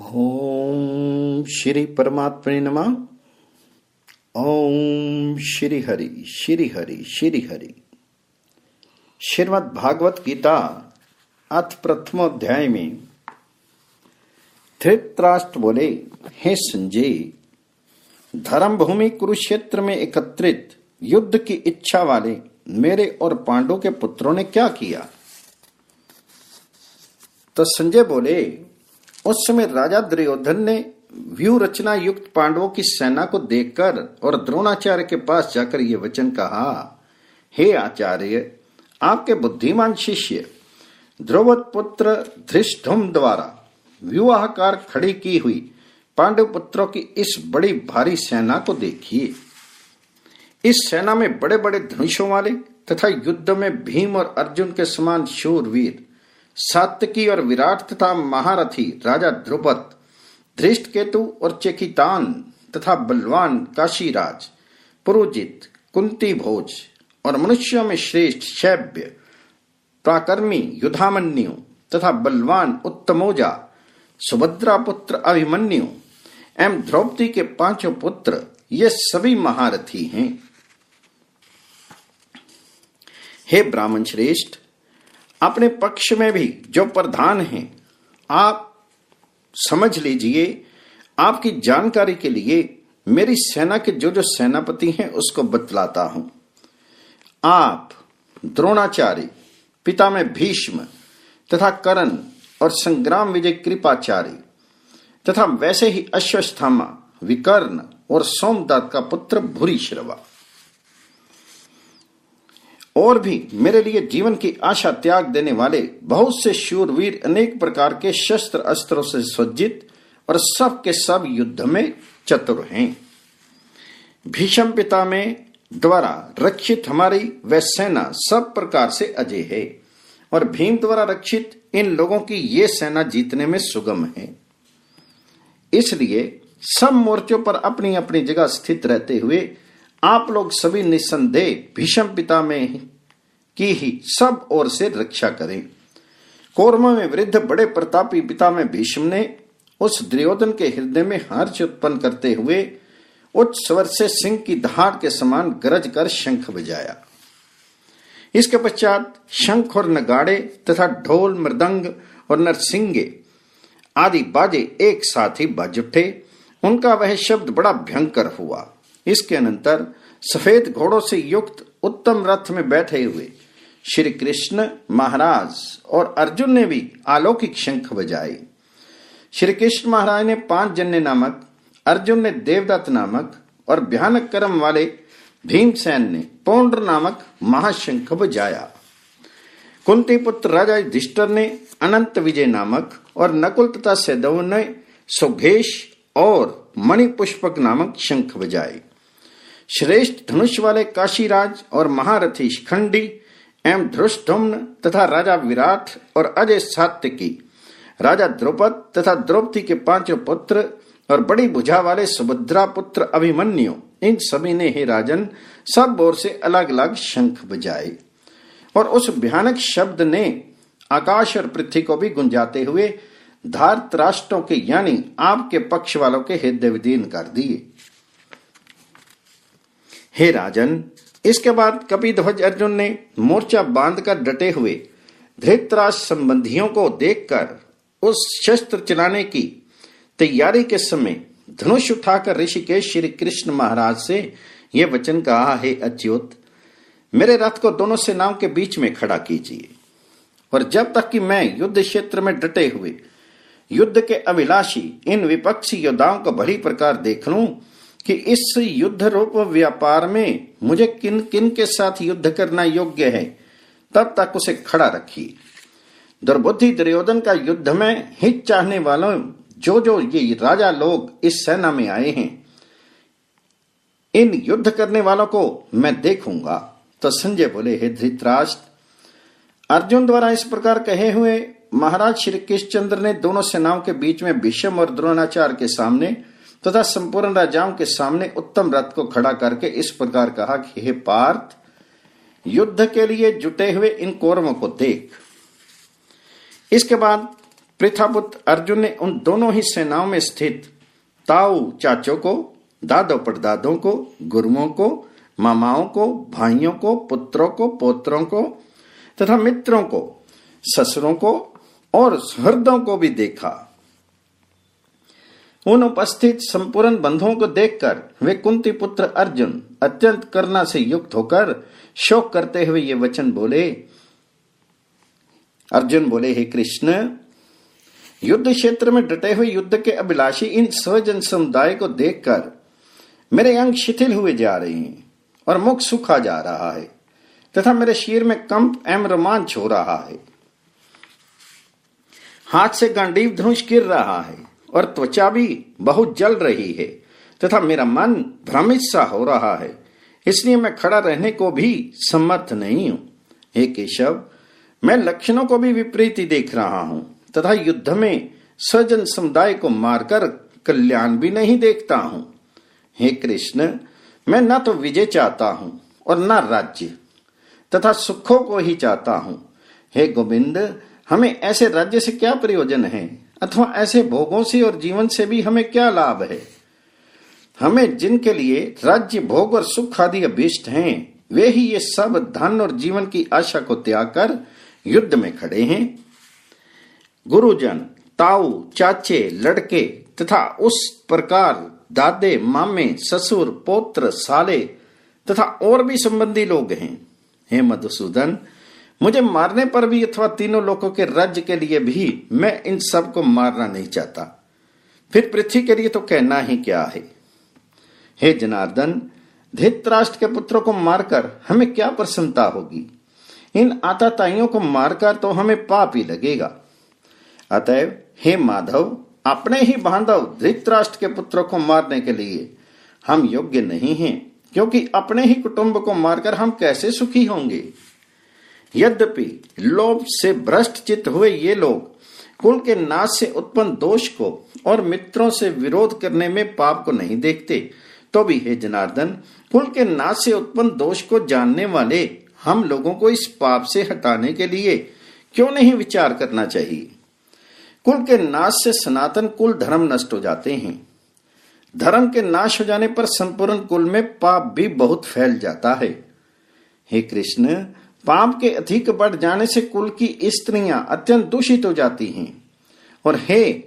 ओम श्री परमात्मा नमः। ओम श्री हरि श्री हरि श्री हरि। श्रीमद भागवत गीता अथ प्रथम अध्याय में धृतराष्ट्र बोले, हे संजय धर्म भूमि कुरुक्षेत्र में एकत्रित युद्ध की इच्छा वाले मेरे और पांडव के पुत्रों ने क्या किया? तो संजय बोले उस समय राजा दुर्योधन ने व्यू रचना युक्त पांडवों की सेना को देखकर और द्रोणाचार्य के पास जाकर ये वचन कहा, हे आचार्य, आपके बुद्धिमान शिष्य, द्रौपद पुत्र धृष्टुम द्वारा विवाहकार खड़ी की हुई पांडव पुत्रों की इस बड़ी भारी सेना को देखिए। इस सेना में बड़े बड़े धनुषों वाले तथा युद्ध में भीम और अर्जुन के समान शूरवीर सात्यकी और विराट तथा महारथी राजा ध्रुपद धृष्ट केतु और चेकितान तथा बलवान काशीराज, पुरोजित कुंती भोज और मनुष्यों में श्रेष्ठ शैव्य, प्राकर्मी युधामन्यु तथा बलवान उत्तमोजा सुभद्रा पुत्र अभिमन्यु एवं द्रौपदी के पाँचों पुत्र, ये सभी महारथी हैं। हे ब्राह्मण श्रेष्ठ अपने पक्ष में भी जो प्रधान हैं, आप समझ लीजिए, आपकी जानकारी के लिए मेरी सेना के जो जो सेनापति हैं, उसको बतलाता हूँ। आप, द्रोणाचार्य, पिता में भीष्म, तथा करण और संग्राम विजय कृपाचार्य, तथा वैसे ही अश्वस्थामा, विकर्ण और सोमदत्त का पुत्र भूरी श्रवा और भी मेरे लिए जीवन की आशा त्याग देने वाले बहुत से शूरवीर अनेक प्रकार के शस्त्र अस्त्रों से सज्जित और सब के सब युद्ध में चतुर हैं। भीषम पिता में द्वारा रक्षित हमारी वह सेना सब प्रकार से अजय है और भीम द्वारा रक्षित इन लोगों की ये सेना जीतने में सुगम है। इसलिए सब मोर्चों पर अपनी अपनी जगह स्थित रहते हुए आप लोग सभी निसंदेह भीषम पिता में की ही सब ओर से रक्षा करें। कौरव में वृद्ध बड़े प्रतापी पिता में भीष्म ने उस दुर्योधन के हृदय में हर्ष उत्पन्न करते हुए उच्च स्वर से सिंह की दहाड़ के समान गरज कर शंख बजाया। इसके पश्चात शंख और नगाड़े तथा ढोल, मृदंग और नरसिंगे आदि बाजे एक साथ ही बज उठे। उनका वह शब्द बड़ा भयंकर हुआ। इसके अनंतर सफ़ेद घोड़ों से युक्त उत्तम रथ में बैठे हुए श्री कृष्ण महाराज और अर्जुन ने भी अलौकिक शंख बजाए। श्री कृष्ण महाराज ने पाँच जन्य नामक, अर्जुन ने देवदत्त नामक और भयानक कर्म वाले भीमसेन ने पौंड्र नामक महाशंख बजाया। कुंती पुत्र राजा युधिष्ठर ने अनंत विजय नामक और नकुल तथा सैदव ने सुघेश और मणिपुष्पक नामक शंख बजाए। श्रेष्ठ धनुष वाले काशीराज और महारथी शिखंडी एवं ध्रुष्टुम्न तथा राजा विराट और अजय सात्विकी राजा द्रौपद तथा द्रौपदी के पाँचों पुत्र और बड़ी भुजा वाले सुभद्रा पुत्र अभिमन्यु, इन सभी ने ही राजन, सब ओर से अलग अलग शंख बजाए। और उस भयानक शब्द ने आकाश और पृथ्वी को भी गुंजाते हुए धार्त राष्ट्रों के यानी आपके पक्ष वालों के हृदय विदीन कर दिए। हे राजन, इसके बाद कपिध्वज अर्जुन ने मोर्चा बांधकर डटे हुए धृतराज संबंधियों को देखकर उस शस्त्र चलाने की तैयारी के समय धनुष उठाकर ऋषिकेश श्री कृष्ण महाराज से ये वचन कहा, है अच्युत, मेरे रथ को दोनों सेनाओं के बीच में खड़ा कीजिए। और जब तक कि मैं युद्ध क्षेत्र में डटे हुए, युद्ध के अभिलाषी इन विपक्षी योद्धाओं को भली प्रकार देख लूँ कि इस युद्ध रूप व्यापार में मुझे किन किन के साथ युद्ध करना योग्य है? तब तक उसे खड़ा रखिए। दुर्बुद्धि दुर्योधन का युद्ध में हित चाहने वालों जो जो ये राजा लोग इस सेना में आए हैं, इन युद्ध करने वालों को मैं देखूँगा। तो संजय बोले, हे धृतराष्ट्र अर्जुन द्वारा इस प्रकार कहे हुए महाराज श्री कृष्णचंद्र ने दोनों सेनाओं के बीच में भीष्म और द्रोणाचार्य के सामने तथा संपूर्ण राजाओं के सामने उत्तम रथ को खड़ा करके इस प्रकार कहा कि, हे पार्थ, युद्ध के लिए जुटे हुए इन कौरवों को देख। इसके बाद पृथापुत्र अर्जुन ने उन दोनों ही सेनाओं में स्थित ताऊ चाचों को, दादो परदादों को, गुरुओं को, मामाओं को, भाइयों को, पुत्रों को, पोत्रों को तथा मित्रों को, ससुरों को और हृदयों को भी देखा। उन उपस्थित संपूर्ण बंधुओं को देखकर वे कुंती पुत्र अर्जुन अत्यंत करना से युक्त होकर शोक करते हुए ये वचन बोले। अर्जुन बोले, हे कृष्ण, युद्ध क्षेत्र में डटे हुए युद्ध के अभिलाषी इन स्वजन समुदाय को देखकर मेरे अंग शिथिल हुए जा रहे हैं और मुख सूखा जा रहा है तथा मेरे शरीर में कंप एवं रोमांच हो रहा है। हाथ से गांडीव धनुष गिर रहा है। और त्वचा भी बहुत जल रही है तथा मेरा मन भ्रमित सा हो रहा है। इसलिए मैं खड़ा रहने को भी समर्थ नहीं हूँ। हे केशव, मैं लक्षणों को भी विपरीत देख रहा हूँ तथा युद्ध में स्वजन समुदाय को मारकर कल्याण भी नहीं देखता हूँ। हे कृष्ण, मैं न तो विजय चाहता हूँ और न राज्य तथा सुखों को ही चाहता हूँ। हे गोविंद, हमें ऐसे राज्य से क्या प्रयोजन है? अथवा ऐसे भोगों से और जीवन से भी हमें क्या लाभ है? हमें जिनके लिए राज्य भोग और सुख आदि अभिष्ट हैं, वे ही ये सब धन और जीवन की आशा को त्याग कर युद्ध में खड़े हैं। गुरुजन, ताऊ, चाचे, लड़के तथा उस प्रकार दादे, मामे, ससुर, पोत्र, साले तथा और भी संबंधी लोग हैं। हे मधुसूदन मुझे मारने पर भी अथवा तीनों लोगों के राज्य के लिए भी मैं इन सबको मारना नहीं चाहता। फिर पृथ्वी के लिए तो कहना ही क्या है? हे जनार्दन, धृतराष्ट्र के पुत्रों को मारकर हमें क्या प्रसन्नता होगी? इन आताताइयों को मारकर तो हमें पाप ही लगेगा। अतएव, हे माधव, अपने ही बांधव धृतराष्ट्र के पुत्रों को मारने के लिए हम योग्य नहीं हैं, क्योंकि अपने ही कुटुंब को मारकर हम कैसे सुखी होंगे? यद्यपि लोभ से भ्रष्ट चित्त हुए ये लोग, कुल के नाश से उत्पन्न दोष को और मित्रों से विरोध करने में पाप को नहीं देखते तो भी हे जनार्दन, कुल के नाश से उत्पन्न दोष को जानने वाले हम लोगों को इस पाप से हटाने के लिए क्यों नहीं विचार करना चाहिए? कुल के नाश से सनातन कुल धर्म नष्ट हो जाते हैं। धर्म के नाश हो जाने पर संपूर्ण कुल में पाप भी बहुत फैल जाता है। हे कृष्ण पाप के अधिक बढ़ जाने से कुल की स्त्रियाँ अत्यंत दूषित हो जाती हैं। और हे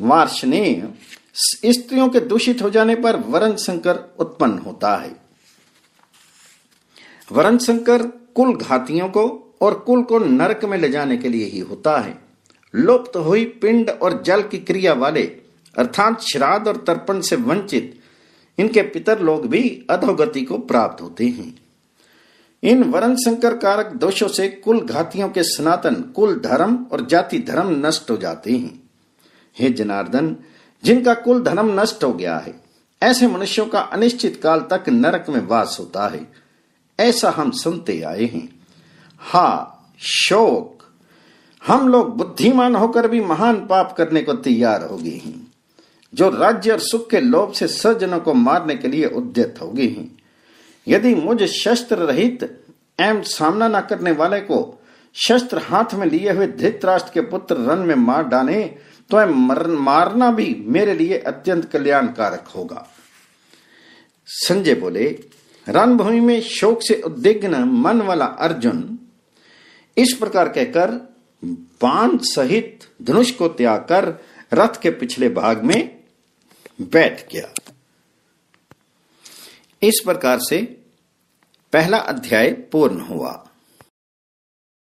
वार्षने स्त्रियों के दूषित हो जाने पर वरण संकर उत्पन्न होता है। वरण संकर कुल घातियों को और कुल को नरक में ले जाने के लिए ही होता है। लुप्त हुई पिंड और जल की क्रिया वाले, अर्थात श्राद्ध और तर्पण से वंचित, इनके पितर लोग भी अधोगति को प्राप्त होते हैं। इन वरण संकर कारक दोषों से कुल घातियों के सनातन, कुल धर्म और जाति धर्म नष्ट हो जाते हैं। हे जनार्दन, जिनका कुल धर्म नष्ट हो गया है, ऐसे मनुष्यों का अनिश्चित काल तक नरक में वास होता है। ऐसा हम सुनते आए हैं। हा, शोक। हम लोग बुद्धिमान होकर भी महान पाप करने को तैयार हो गए हैं, जो राज्य और सुख के लोभ से सज्जनों को मारने के लिए उद्यत हो गए हैं। यदि मुझ शस्त्र रहित एवं सामना न करने वाले को शस्त्र हाथ में लिए हुए धृतराष्ट्र के पुत्र रन में मार डाले तो मर, मारना भी मेरे लिए अत्यंत कल्याणकारक होगा। संजय बोले रणभूमि में शोक से उद्विग्न मन वाला अर्जुन इस प्रकार कहकर बाण सहित धनुष को त्याग कर रथ के पिछले भाग में बैठ गया। इस प्रकार से पहला अध्याय पूर्ण हुआ।